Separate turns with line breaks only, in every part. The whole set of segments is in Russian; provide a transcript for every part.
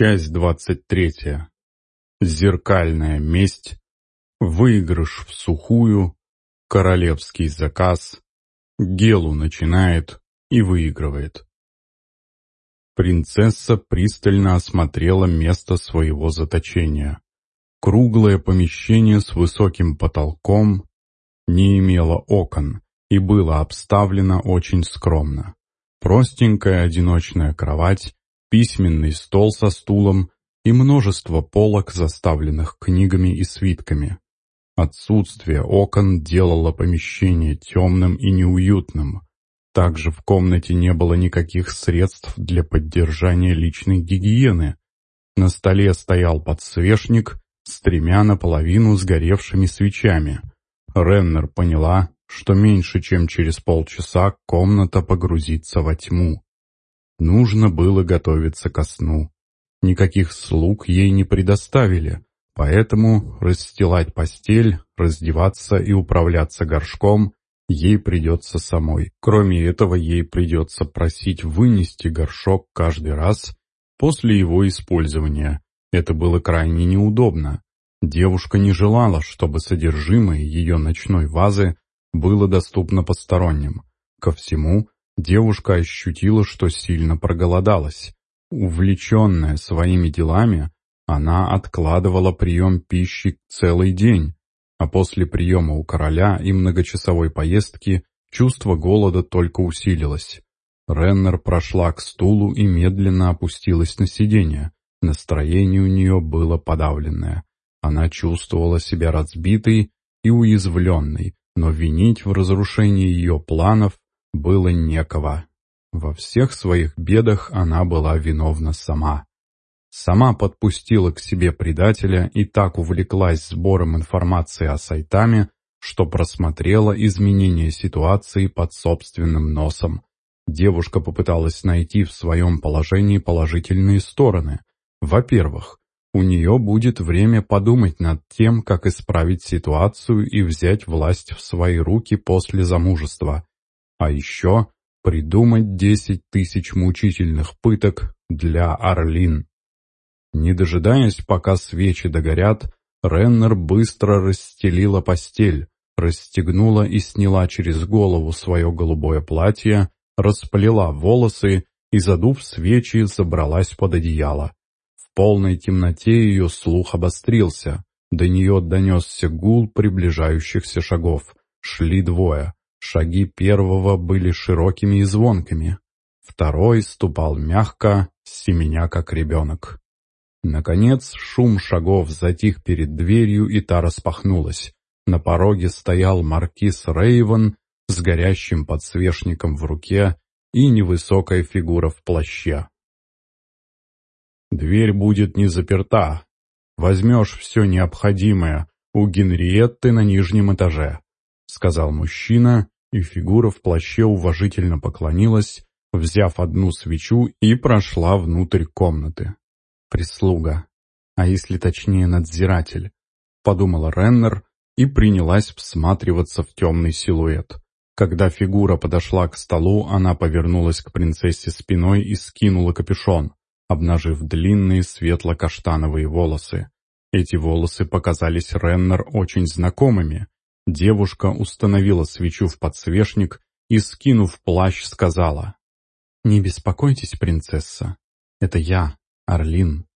Часть двадцать третья. Зеркальная месть. Выигрыш в сухую. Королевский заказ. Гелу начинает и выигрывает. Принцесса пристально осмотрела место своего заточения. Круглое помещение с высоким потолком не имело окон и было обставлено очень скромно. Простенькая одиночная кровать письменный стол со стулом и множество полок, заставленных книгами и свитками. Отсутствие окон делало помещение темным и неуютным. Также в комнате не было никаких средств для поддержания личной гигиены. На столе стоял подсвечник с тремя наполовину сгоревшими свечами. Реннер поняла, что меньше чем через полчаса комната погрузится во тьму. Нужно было готовиться ко сну. Никаких слуг ей не предоставили, поэтому расстилать постель, раздеваться и управляться горшком ей придется самой. Кроме этого, ей придется просить вынести горшок каждый раз после его использования. Это было крайне неудобно. Девушка не желала, чтобы содержимое ее ночной вазы было доступно посторонним. Ко всему, Девушка ощутила, что сильно проголодалась. Увлеченная своими делами, она откладывала прием пищи целый день, а после приема у короля и многочасовой поездки чувство голода только усилилось. Реннер прошла к стулу и медленно опустилась на сиденье. Настроение у нее было подавленное. Она чувствовала себя разбитой и уязвленной, но винить в разрушении ее планов было некого. Во всех своих бедах она была виновна сама. Сама подпустила к себе предателя и так увлеклась сбором информации о сайтами, что просмотрела изменения ситуации под собственным носом. Девушка попыталась найти в своем положении положительные стороны. Во-первых, у нее будет время подумать над тем, как исправить ситуацию и взять власть в свои руки после замужества. А еще придумать десять тысяч мучительных пыток для Орлин. Не дожидаясь, пока свечи догорят, Реннер быстро расстелила постель, расстегнула и сняла через голову свое голубое платье, расплела волосы и, задув свечи, забралась под одеяло. В полной темноте ее слух обострился. До нее донесся гул приближающихся шагов. Шли двое. Шаги первого были широкими и звонкими. Второй ступал мягко, семеня как ребенок. Наконец шум шагов затих перед дверью, и та распахнулась. На пороге стоял маркиз Рейвен с горящим подсвечником в руке и невысокая фигура в плаще. «Дверь будет не заперта. Возьмешь все необходимое у Генриетты на нижнем этаже», — сказал мужчина, и фигура в плаще уважительно поклонилась, взяв одну свечу и прошла внутрь комнаты. «Прислуга, а если точнее надзиратель», — подумала Реннер и принялась всматриваться в темный силуэт. Когда фигура подошла к столу, она повернулась к принцессе спиной и скинула капюшон, обнажив длинные светло-каштановые волосы. Эти волосы показались Реннер очень знакомыми, Девушка установила свечу в подсвечник и, скинув плащ, сказала, «Не беспокойтесь, принцесса, это я, Орлин».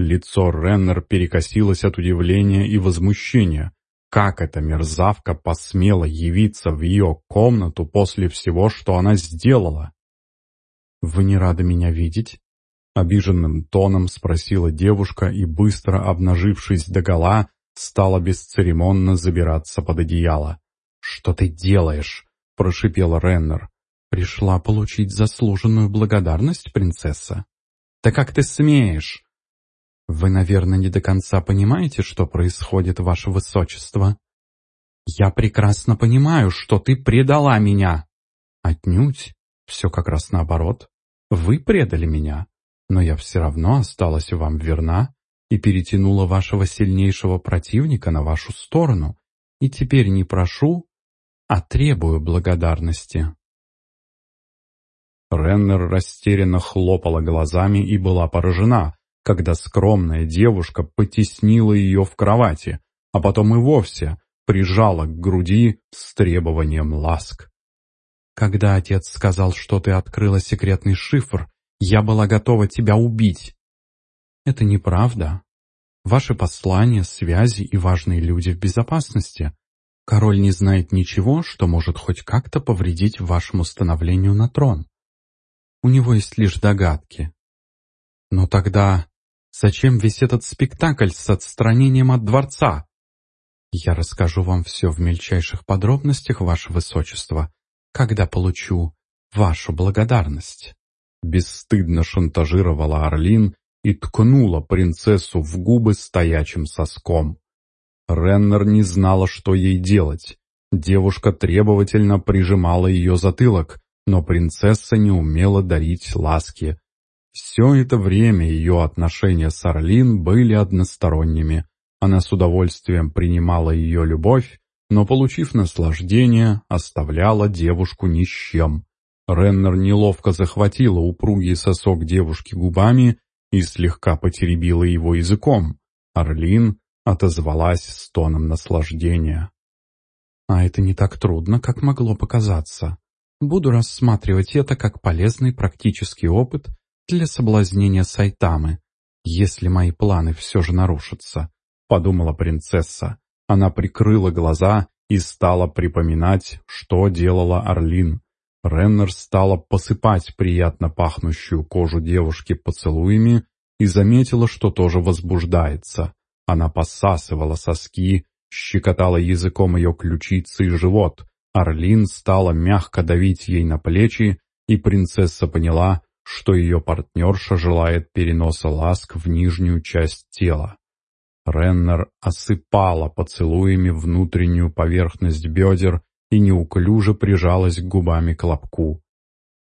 Лицо Реннер перекосилось от удивления и возмущения. Как эта мерзавка посмела явиться в ее комнату после всего, что она сделала? «Вы не рады меня видеть?» Обиженным тоном спросила девушка и, быстро обнажившись догола, стала бесцеремонно забираться под одеяло. «Что ты делаешь?» — прошипел Реннер. «Пришла получить заслуженную благодарность, принцесса?» «Да как ты смеешь?» «Вы, наверное, не до конца понимаете, что происходит, ваше высочество?» «Я прекрасно понимаю, что ты предала меня!» «Отнюдь. Все как раз наоборот. Вы предали меня, но я все равно осталась вам верна и перетянула вашего сильнейшего противника на вашу сторону, и теперь не прошу, а требую благодарности». Реннер растерянно хлопала глазами и была поражена, когда скромная девушка потеснила ее в кровати, а потом и вовсе прижала к груди с требованием ласк. «Когда отец сказал, что ты открыла секретный шифр, я была готова тебя убить». «Это неправда. Ваши послания, связи и важные люди в безопасности. Король не знает ничего, что может хоть как-то повредить вашему становлению на трон. У него есть лишь догадки. Но тогда зачем весь этот спектакль с отстранением от дворца? Я расскажу вам все в мельчайших подробностях, ваше высочество, когда получу вашу благодарность. Бесстыдно шантажировала Орлин и ткнула принцессу в губы стоячим соском. Реннер не знала, что ей делать. Девушка требовательно прижимала ее затылок, но принцесса не умела дарить ласки. Все это время ее отношения с Орлин были односторонними. Она с удовольствием принимала ее любовь, но, получив наслаждение, оставляла девушку ни с чем. Реннер неловко захватила упругий сосок девушки губами и слегка потеребила его языком. Орлин отозвалась с тоном наслаждения. «А это не так трудно, как могло показаться. Буду рассматривать это как полезный практический опыт для соблазнения Сайтамы, если мои планы все же нарушатся», — подумала принцесса. Она прикрыла глаза и стала припоминать, что делала Орлин. Реннер стала посыпать приятно пахнущую кожу девушки поцелуями и заметила, что тоже возбуждается. Она посасывала соски, щекотала языком ее ключицы и живот. Орлин стала мягко давить ей на плечи, и принцесса поняла, что ее партнерша желает переноса ласк в нижнюю часть тела. Реннер осыпала поцелуями внутреннюю поверхность бедер и неуклюже прижалась губами к лобку.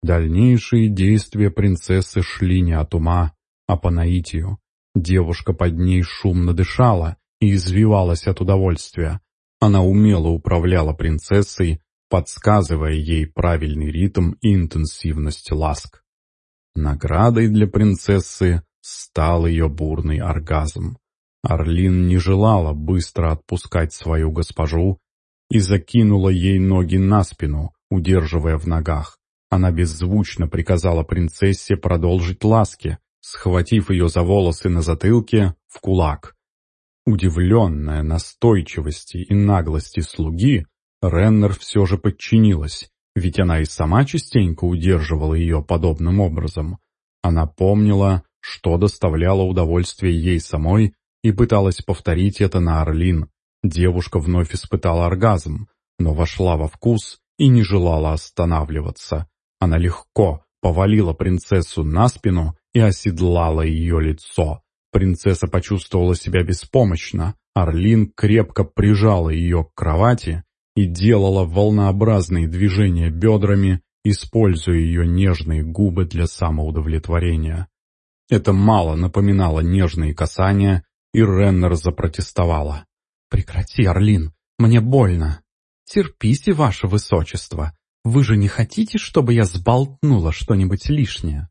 Дальнейшие действия принцессы шли не от ума, а по наитию. Девушка под ней шумно дышала и извивалась от удовольствия. Она умело управляла принцессой, подсказывая ей правильный ритм и интенсивность ласк. Наградой для принцессы стал ее бурный оргазм. Орлин не желала быстро отпускать свою госпожу и закинула ей ноги на спину, удерживая в ногах. Она беззвучно приказала принцессе продолжить ласки, схватив ее за волосы на затылке в кулак. Удивленная настойчивости и наглости слуги, Реннер все же подчинилась, ведь она и сама частенько удерживала ее подобным образом. Она помнила, что доставляло удовольствие ей самой, и пыталась повторить это на Орлин. Девушка вновь испытала оргазм, но вошла во вкус и не желала останавливаться. Она легко повалила принцессу на спину и оседлала ее лицо. Принцесса почувствовала себя беспомощно. Орлин крепко прижала ее к кровати и делала волнообразные движения бедрами, используя ее нежные губы для самоудовлетворения. Это мало напоминало нежные касания, и Реннер запротестовала. «Прекрати, Орлин, мне больно. Терпите, ваше высочество. Вы же не хотите, чтобы я сболтнула что-нибудь лишнее?»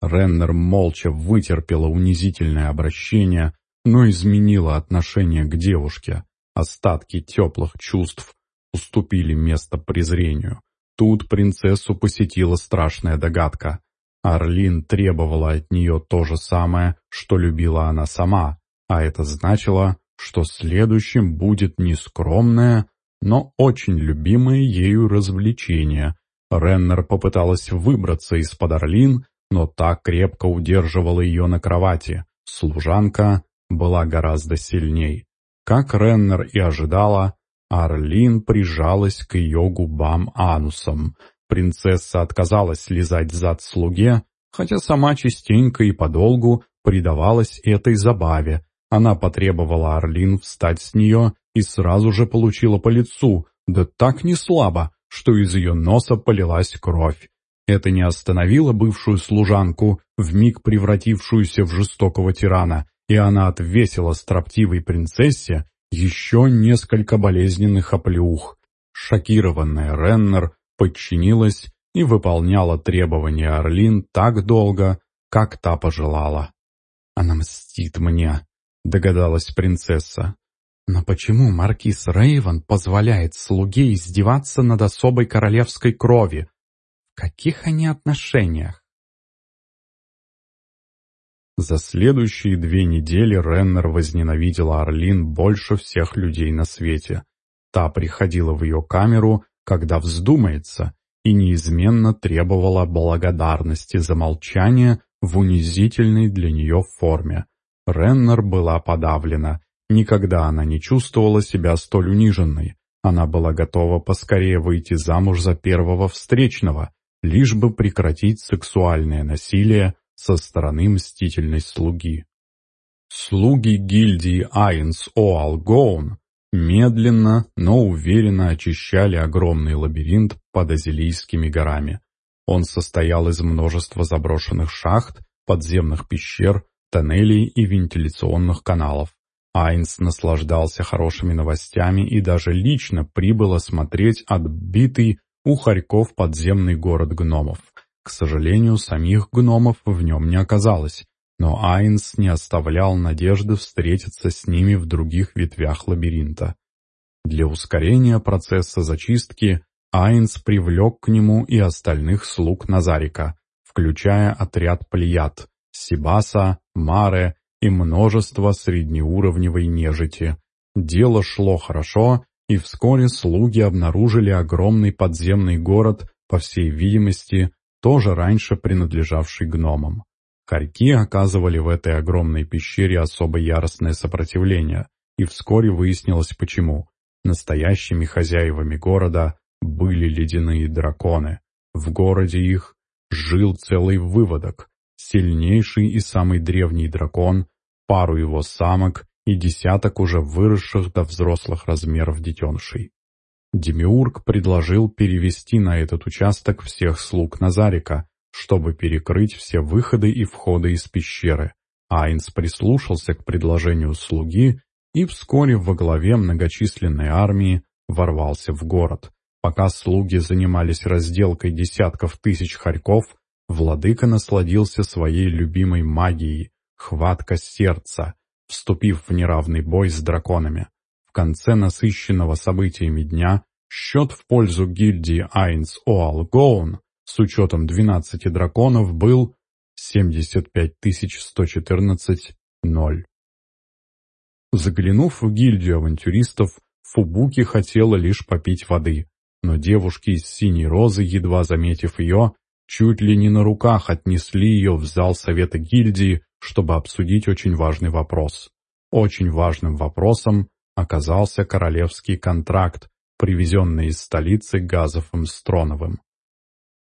Реннер молча вытерпела унизительное обращение, но изменила отношение к девушке. Остатки теплых чувств уступили место презрению. Тут принцессу посетила страшная догадка. Орлин требовала от нее то же самое, что любила она сама, а это значило, что следующим будет не скромное, но очень любимое ею развлечение. Реннер попыталась выбраться из-под Орлин, но так крепко удерживала ее на кровати. Служанка была гораздо сильней. Как Реннер и ожидала, Арлин прижалась к ее губам анусом. Принцесса отказалась лизать зад слуге, хотя сама частенько и подолгу предавалась этой забаве. Она потребовала Арлин встать с нее и сразу же получила по лицу, да так не слабо, что из ее носа полилась кровь. Это не остановило бывшую служанку, вмиг превратившуюся в жестокого тирана, и она отвесила строптивой принцессе еще несколько болезненных оплеух. Шокированная Реннер подчинилась и выполняла требования Орлин так долго, как та пожелала. Она мстит мне, догадалась принцесса. Но почему маркиз Рейвен позволяет слуге издеваться над особой королевской крови? В каких они отношениях? За следующие две недели Реннер возненавидела Орлин больше всех людей на свете. Та приходила в ее камеру, когда вздумается, и неизменно требовала благодарности за молчание в унизительной для нее форме. Реннер была подавлена. Никогда она не чувствовала себя столь униженной. Она была готова поскорее выйти замуж за первого встречного, лишь бы прекратить сексуальное насилие со стороны мстительной слуги. Слуги гильдии Айнс Оалгоун медленно, но уверенно очищали огромный лабиринт под Азилийскими горами. Он состоял из множества заброшенных шахт, подземных пещер, тоннелей и вентиляционных каналов. Айнс наслаждался хорошими новостями и даже лично прибыл осмотреть отбитый у хорьков подземный город гномов. К сожалению, самих гномов в нем не оказалось, но Айнс не оставлял надежды встретиться с ними в других ветвях лабиринта. Для ускорения процесса зачистки Айнс привлек к нему и остальных слуг Назарика, включая отряд Плеяд, Сибаса, Маре и множество среднеуровневой нежити. Дело шло хорошо, и вскоре слуги обнаружили огромный подземный город, по всей видимости, тоже раньше принадлежавший гномам. Хорьки оказывали в этой огромной пещере особо яростное сопротивление, и вскоре выяснилось почему. Настоящими хозяевами города были ледяные драконы. В городе их жил целый выводок, сильнейший и самый древний дракон, пару его самок и десяток уже выросших до взрослых размеров детенышей. Демиург предложил перевести на этот участок всех слуг Назарика, чтобы перекрыть все выходы и входы из пещеры. Айнс прислушался к предложению слуги и вскоре во главе многочисленной армии ворвался в город. Пока слуги занимались разделкой десятков тысяч хорьков, владыка насладился своей любимой магией — хватка сердца, вступив в неравный бой с драконами. В конце насыщенного событиями дня счет в пользу гильдии Айнс Оал Гоун с учетом 12 драконов был 75 114 0. Заглянув в гильдию авантюристов, Фубуки хотела лишь попить воды, но девушки из синей розы, едва заметив ее, чуть ли не на руках отнесли ее в зал совета гильдии, чтобы обсудить очень важный вопрос. Очень важным вопросом оказался королевский контракт, привезенный из столицы Газовым Строновым.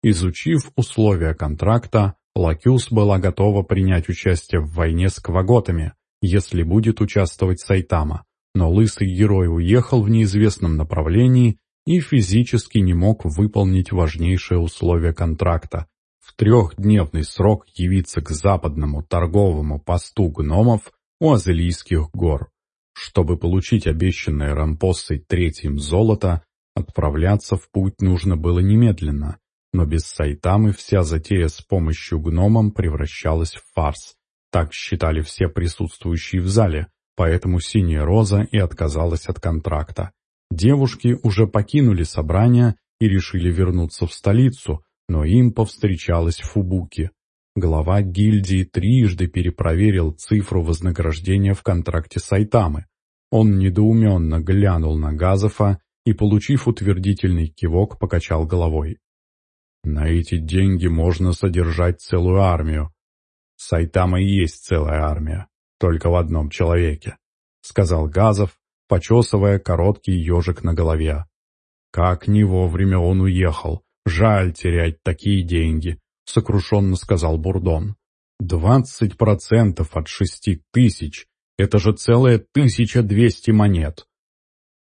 Изучив условия контракта, Лакюс была готова принять участие в войне с кваготами, если будет участвовать Сайтама, но лысый герой уехал в неизвестном направлении и физически не мог выполнить важнейшее условие контракта – в трехдневный срок явиться к западному торговому посту гномов у Азелийских гор. Чтобы получить обещанное Рампоссой третьим золото, отправляться в путь нужно было немедленно, но без Сайтамы вся затея с помощью гномам превращалась в фарс. Так считали все присутствующие в зале, поэтому Синяя Роза и отказалась от контракта. Девушки уже покинули собрание и решили вернуться в столицу, но им повстречалась Фубуки. Глава гильдии трижды перепроверил цифру вознаграждения в контракте Сайтамы. Он недоуменно глянул на Газофа и, получив утвердительный кивок, покачал головой. На эти деньги можно содержать целую армию. Сайтама и есть целая армия, только в одном человеке, — сказал Газов, почесывая короткий ежик на голове. Как не вовремя он уехал. Жаль терять такие деньги, — сокрушенно сказал Бурдон. Двадцать процентов от шести тысяч — это же целая тысяча двести монет.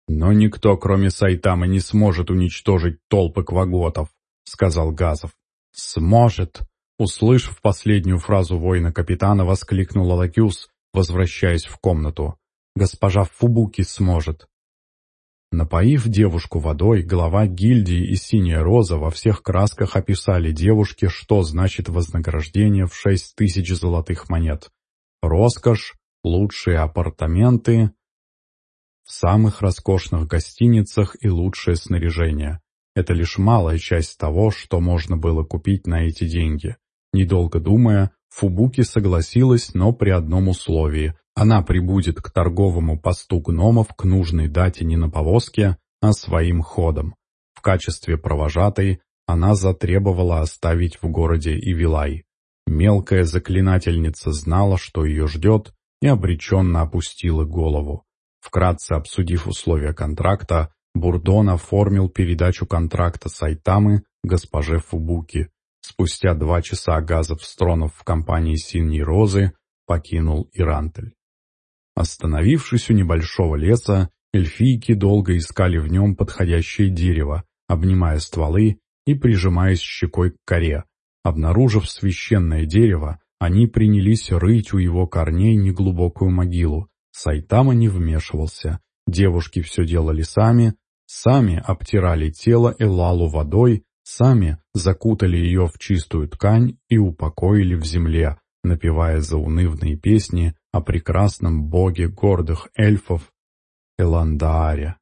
Но никто, кроме Сайтамы, не сможет уничтожить толпы кваготов. — сказал Газов. «Сможет!» Услышав последнюю фразу воина-капитана, воскликнул Алакюс, возвращаясь в комнату. «Госпожа Фубуки сможет!» Напоив девушку водой, глава гильдии и синяя роза во всех красках описали девушке, что значит вознаграждение в шесть тысяч золотых монет. Роскошь, лучшие апартаменты в самых роскошных гостиницах и лучшее снаряжение. Это лишь малая часть того, что можно было купить на эти деньги. Недолго думая, Фубуки согласилась, но при одном условии. Она прибудет к торговому посту гномов к нужной дате не на повозке, а своим ходом. В качестве провожатой она затребовала оставить в городе Ивилай. Мелкая заклинательница знала, что ее ждет, и обреченно опустила голову. Вкратце обсудив условия контракта, Бурдон оформил передачу контракта Сайтамы госпоже Фубуки. Спустя два часа газов Стронов в компании «Синей розы» покинул Ирантель. Остановившись у небольшого леса, эльфийки долго искали в нем подходящее дерево, обнимая стволы и прижимаясь щекой к коре. Обнаружив священное дерево, они принялись рыть у его корней неглубокую могилу. Сайтама не вмешивался. Девушки все делали сами, Сами обтирали тело Элалу водой, сами закутали ее в чистую ткань и упокоили в земле, напевая заунывные песни о прекрасном боге гордых эльфов Эландааре.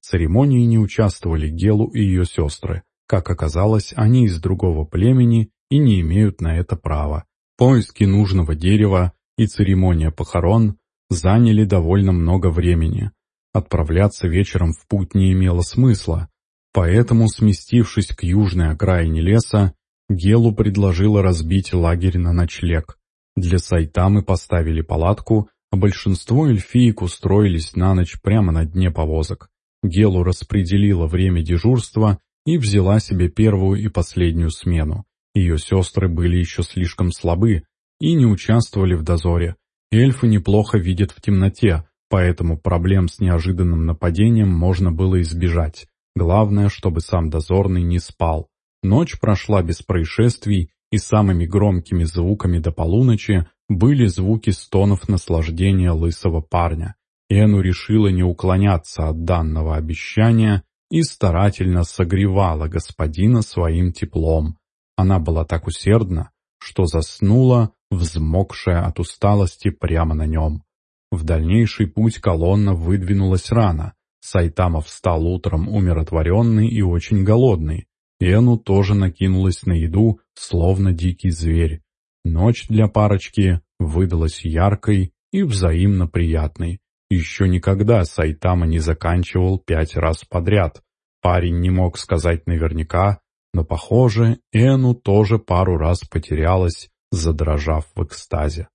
В церемонии не участвовали Гелу и ее сестры. Как оказалось, они из другого племени и не имеют на это права. Поиски нужного дерева и церемония похорон заняли довольно много времени. Отправляться вечером в путь не имело смысла, поэтому, сместившись к южной окраине леса, Гелу предложила разбить лагерь на ночлег. Для Сайтамы поставили палатку, а большинство эльфиек устроились на ночь прямо на дне повозок. Гелу распределила время дежурства и взяла себе первую и последнюю смену. Ее сестры были еще слишком слабы и не участвовали в дозоре. Эльфы неплохо видят в темноте, Поэтому проблем с неожиданным нападением можно было избежать. Главное, чтобы сам дозорный не спал. Ночь прошла без происшествий, и самыми громкими звуками до полуночи были звуки стонов наслаждения лысого парня. Эну решила не уклоняться от данного обещания и старательно согревала господина своим теплом. Она была так усердна, что заснула, взмокшая от усталости прямо на нем. В дальнейший путь колонна выдвинулась рано. Сайтама встал утром умиротворенный и очень голодный. Эну тоже накинулась на еду, словно дикий зверь. Ночь для парочки выдалась яркой и взаимно приятной. Еще никогда Сайтама не заканчивал пять раз подряд. Парень не мог сказать наверняка, но, похоже, Эну тоже пару раз потерялась, задрожав в экстазе.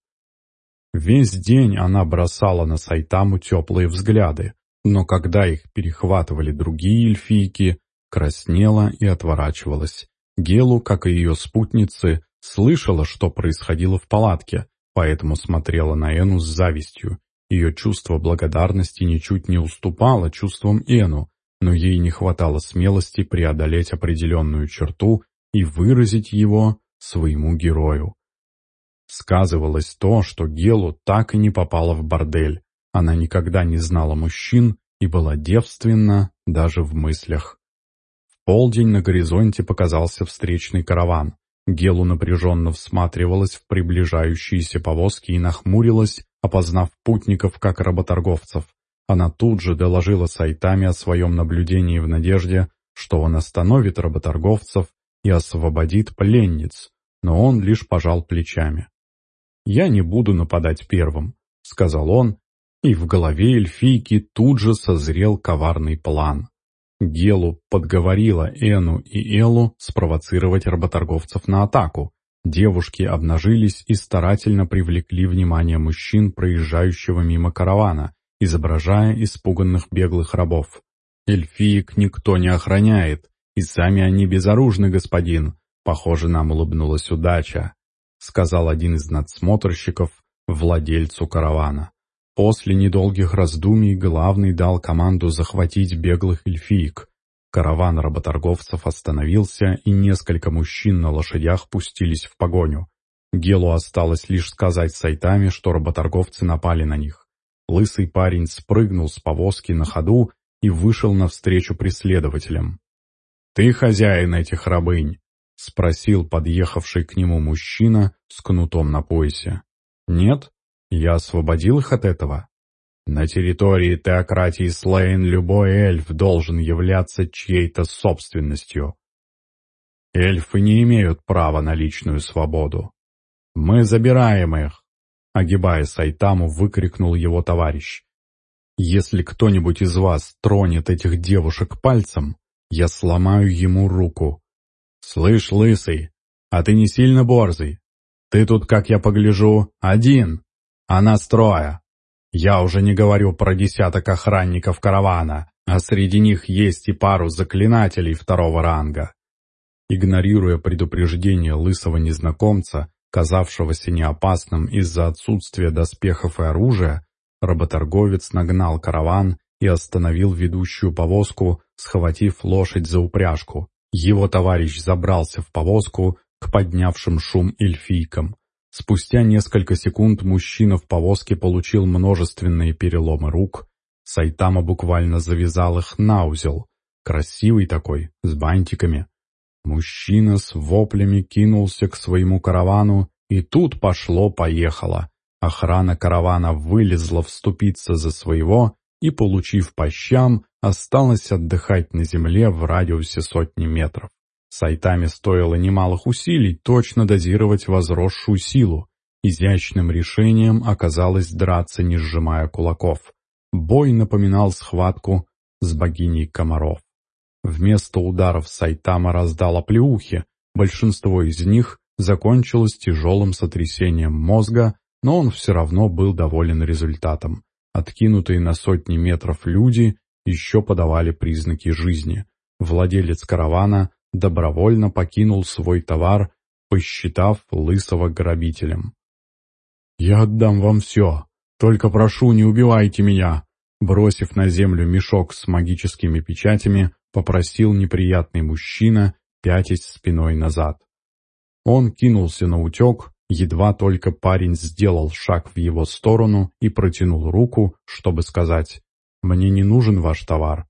Весь день она бросала на Сайтаму теплые взгляды, но когда их перехватывали другие эльфийки, краснела и отворачивалась. Гелу, как и ее спутницы, слышала, что происходило в палатке, поэтому смотрела на Эну с завистью. Ее чувство благодарности ничуть не уступало чувствам Эну, но ей не хватало смелости преодолеть определенную черту и выразить его своему герою. Сказывалось то, что Гелу так и не попала в бордель. Она никогда не знала мужчин и была девственна даже в мыслях. Полдень на горизонте показался встречный караван. Гелу напряженно всматривалась в приближающиеся повозки и нахмурилась, опознав путников как работорговцев. Она тут же доложила Сайтами о своем наблюдении в надежде, что он остановит работорговцев и освободит пленниц, но он лишь пожал плечами. «Я не буду нападать первым», — сказал он, и в голове эльфийки тут же созрел коварный план. Гелу подговорила Эну и Элу спровоцировать работорговцев на атаку. Девушки обнажились и старательно привлекли внимание мужчин, проезжающего мимо каравана, изображая испуганных беглых рабов. «Эльфиек никто не охраняет, и сами они безоружны, господин», — похоже, нам улыбнулась удача сказал один из надсмотрщиков владельцу каравана. После недолгих раздумий главный дал команду захватить беглых эльфиек. Караван работорговцев остановился, и несколько мужчин на лошадях пустились в погоню. Гелу осталось лишь сказать Сайтами, что работорговцы напали на них. Лысый парень спрыгнул с повозки на ходу и вышел навстречу преследователям. «Ты хозяин этих рабынь!» — спросил подъехавший к нему мужчина с кнутом на поясе. Нет? Я освободил их от этого? На территории теократии Слейн любой эльф должен являться чьей-то собственностью. Эльфы не имеют права на личную свободу. Мы забираем их, огибая Сайтаму, выкрикнул его товарищ. Если кто-нибудь из вас тронет этих девушек пальцем, я сломаю ему руку. Слышь, лысый, а ты не сильно борзый. Ты тут, как я погляжу, один, а нас. Я уже не говорю про десяток охранников каравана, а среди них есть и пару заклинателей второго ранга. Игнорируя предупреждение лысого незнакомца, казавшегося неопасным из-за отсутствия доспехов и оружия, работорговец нагнал караван и остановил ведущую повозку, схватив лошадь за упряжку. Его товарищ забрался в повозку к поднявшим шум эльфийкам. Спустя несколько секунд мужчина в повозке получил множественные переломы рук. Сайтама буквально завязал их на узел. Красивый такой, с бантиками. Мужчина с воплями кинулся к своему каравану, и тут пошло-поехало. Охрана каравана вылезла вступиться за своего и, получив по щам, осталась отдыхать на земле в радиусе сотни метров. Сайтами стоило немалых усилий точно дозировать возросшую силу. Изящным решением оказалось драться, не сжимая кулаков. Бой напоминал схватку с богиней комаров. Вместо ударов Сайтама раздала плеухи, большинство из них закончилось тяжелым сотрясением мозга, но он все равно был доволен результатом. Откинутые на сотни метров люди еще подавали признаки жизни. Владелец каравана добровольно покинул свой товар, посчитав лысого грабителем. «Я отдам вам все, только прошу, не убивайте меня!» Бросив на землю мешок с магическими печатями, попросил неприятный мужчина, пятясь спиной назад. Он кинулся на утек, едва только парень сделал шаг в его сторону и протянул руку, чтобы сказать «Мне не нужен ваш товар».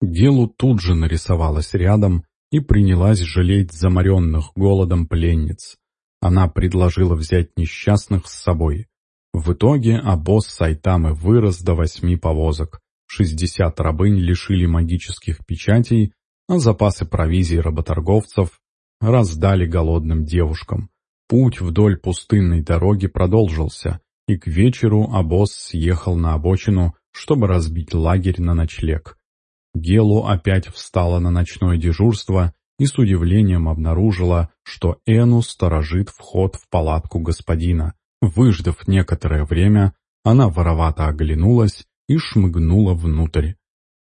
Гелу тут же нарисовалась рядом, и принялась жалеть заморенных голодом пленниц. Она предложила взять несчастных с собой. В итоге обоз Сайтамы вырос до восьми повозок. Шестьдесят рабынь лишили магических печатей, а запасы провизии работорговцев раздали голодным девушкам. Путь вдоль пустынной дороги продолжился, и к вечеру обоз съехал на обочину, чтобы разбить лагерь на ночлег. Гелу опять встала на ночное дежурство и с удивлением обнаружила, что Эну сторожит вход в палатку господина. Выждав некоторое время, она воровато оглянулась и шмыгнула внутрь.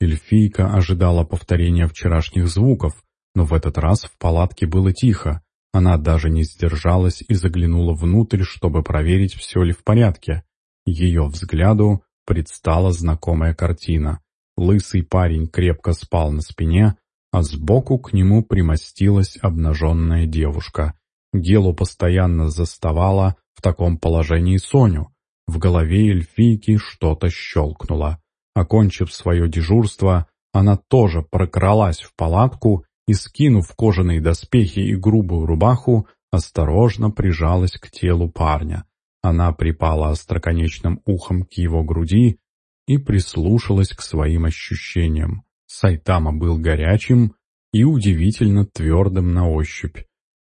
Эльфийка ожидала повторения вчерашних звуков, но в этот раз в палатке было тихо. Она даже не сдержалась и заглянула внутрь, чтобы проверить, все ли в порядке. Ее взгляду предстала знакомая картина. Лысый парень крепко спал на спине, а сбоку к нему примостилась обнаженная девушка. Гелу постоянно заставала в таком положении Соню. В голове эльфийки что-то щелкнуло. Окончив свое дежурство, она тоже прокралась в палатку и, скинув кожаные доспехи и грубую рубаху, осторожно прижалась к телу парня. Она припала остроконечным ухом к его груди и прислушалась к своим ощущениям. Сайтама был горячим и удивительно твердым на ощупь.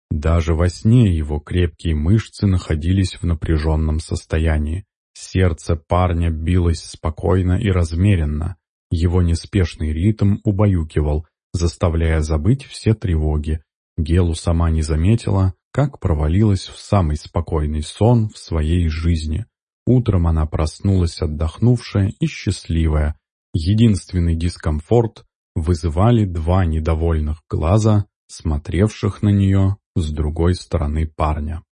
Даже во сне его крепкие мышцы находились в напряженном состоянии. Сердце парня билось спокойно и размеренно. Его неспешный ритм убаюкивал, заставляя забыть все тревоги. Гелу сама не заметила, как провалилась в самый спокойный сон в своей жизни. Утром она проснулась отдохнувшая и счастливая. Единственный дискомфорт вызывали два недовольных глаза, смотревших на нее с другой стороны парня.